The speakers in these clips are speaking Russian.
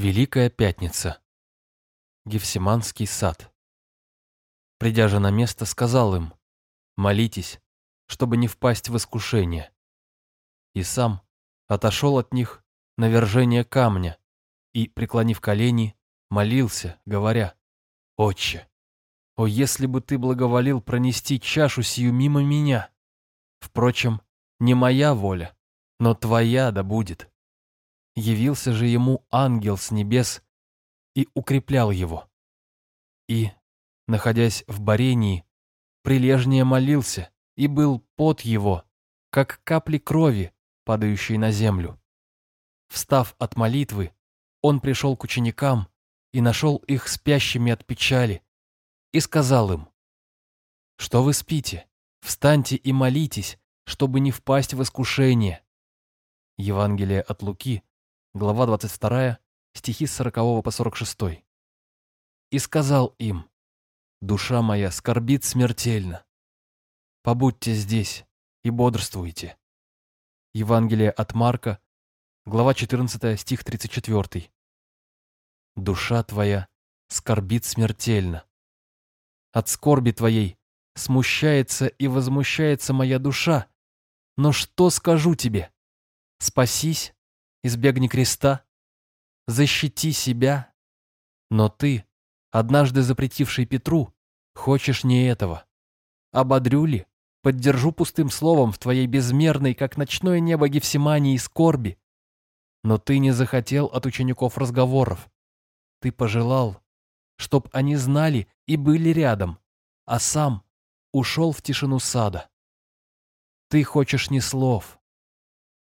Великая Пятница. Гефсиманский сад. Придя же на место, сказал им, «Молитесь, чтобы не впасть в искушение». И сам отошел от них на вержение камня и, преклонив колени, молился, говоря, «Отче, о, если бы ты благоволил пронести чашу сию мимо меня! Впрочем, не моя воля, но твоя да будет». Явился же ему ангел с небес и укреплял его. И, находясь в барении, прилежнее молился, и был пот его, как капли крови, падающие на землю. Встав от молитвы, он пришел к ученикам и нашел их спящими от печали, и сказал им, «Что вы спите? Встаньте и молитесь, чтобы не впасть в искушение». Евангелие от Луки, глава 22, стихи с 40 по 46. «И сказал им, душа моя скорбит смертельно. Побудьте здесь и бодрствуйте». Евангелие от Марка, глава 14, стих 34. «Душа твоя скорбит смертельно. От скорби твоей смущается и возмущается моя душа. Но что скажу тебе? Спасись избегни креста, защити себя. Но ты, однажды запретивший Петру, хочешь не этого. Ободрю ли, поддержу пустым словом в твоей безмерной, как ночное небо Гефсимании скорби. Но ты не захотел от учеников разговоров. Ты пожелал, чтоб они знали и были рядом, а сам ушел в тишину сада. Ты хочешь не слов,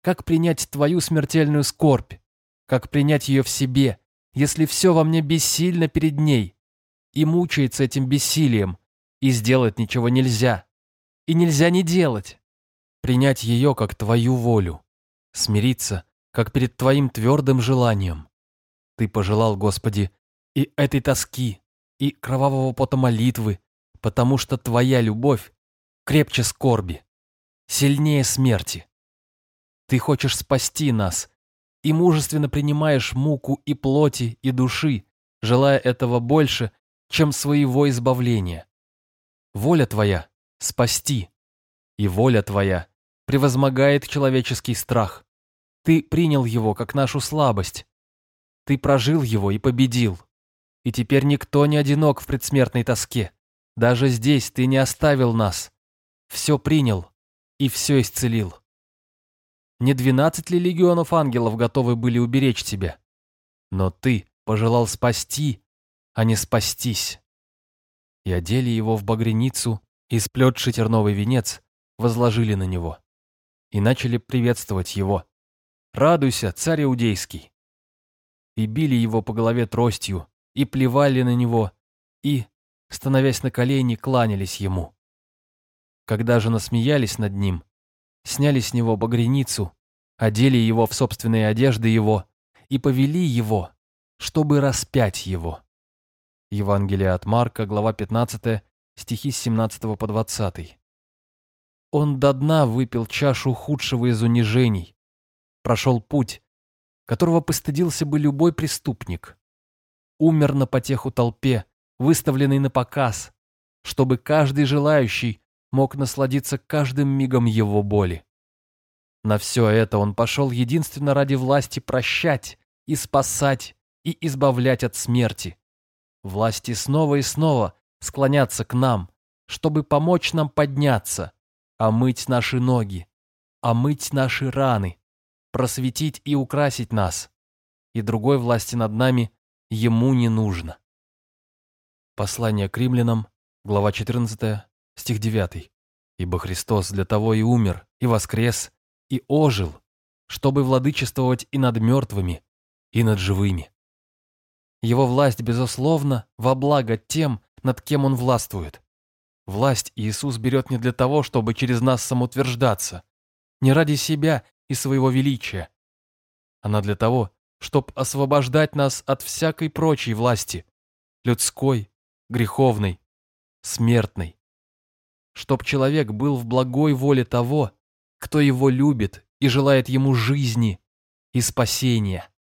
как принять твою смертельную скорбь? Как принять ее в себе, если все во мне бессильно перед ней? И мучается этим бессилием, и сделать ничего нельзя. И нельзя не делать. Принять ее как твою волю. Смириться, как перед твоим твердым желанием. Ты пожелал, Господи, и этой тоски, и кровавого пота молитвы, потому что твоя любовь крепче скорби, сильнее смерти. Ты хочешь спасти нас и мужественно принимаешь муку и плоти, и души, желая этого больше, чем своего избавления. Воля твоя — спасти, и воля твоя превозмогает человеческий страх. Ты принял его как нашу слабость. Ты прожил его и победил. И теперь никто не одинок в предсмертной тоске. Даже здесь ты не оставил нас. Все принял и все исцелил. Не двенадцать ли легионов ангелов готовы были уберечь тебя? Но ты пожелал спасти, а не спастись. И одели его в багряницу, и сплетший терновый венец возложили на него. И начали приветствовать его. «Радуйся, царь Иудейский!» И били его по голове тростью, и плевали на него, и, становясь на колени, кланялись ему. Когда же насмеялись над ним, сняли с него багряницу, одели его в собственные одежды его и повели его, чтобы распять его. Евангелие от Марка, глава 15, стихи с 17 по 20. Он до дна выпил чашу худшего из унижений, прошел путь, которого постыдился бы любой преступник, умер на потеху толпе, выставленный на показ, чтобы каждый желающий мог насладиться каждым мигом его боли. На все это он пошел единственно ради власти прощать и спасать и избавлять от смерти. Власти снова и снова склоняться к нам, чтобы помочь нам подняться, омыть наши ноги, омыть наши раны, просветить и украсить нас. И другой власти над нами ему не нужно. Послание к римлянам, глава 14, стих 9. «Ибо Христос для того и умер, и воскрес, и ожил, чтобы владычествовать и над мертвыми, и над живыми». Его власть, безусловно, во благо тем, над кем он властвует. Власть Иисус берет не для того, чтобы через нас самоутверждаться, не ради себя и своего величия. Она для того, чтобы освобождать нас от всякой прочей власти, людской, греховной, смертной. Чтоб человек был в благой воле того, кто его любит и желает ему жизни и спасения.